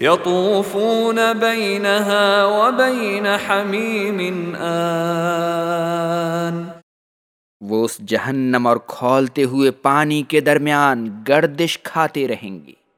یطوفون بینها وبین حمیم آن۔ وہ اس جہنم اور کھولتے ہوئے پانی کے درمیان گردش کھاتے رہیں گے۔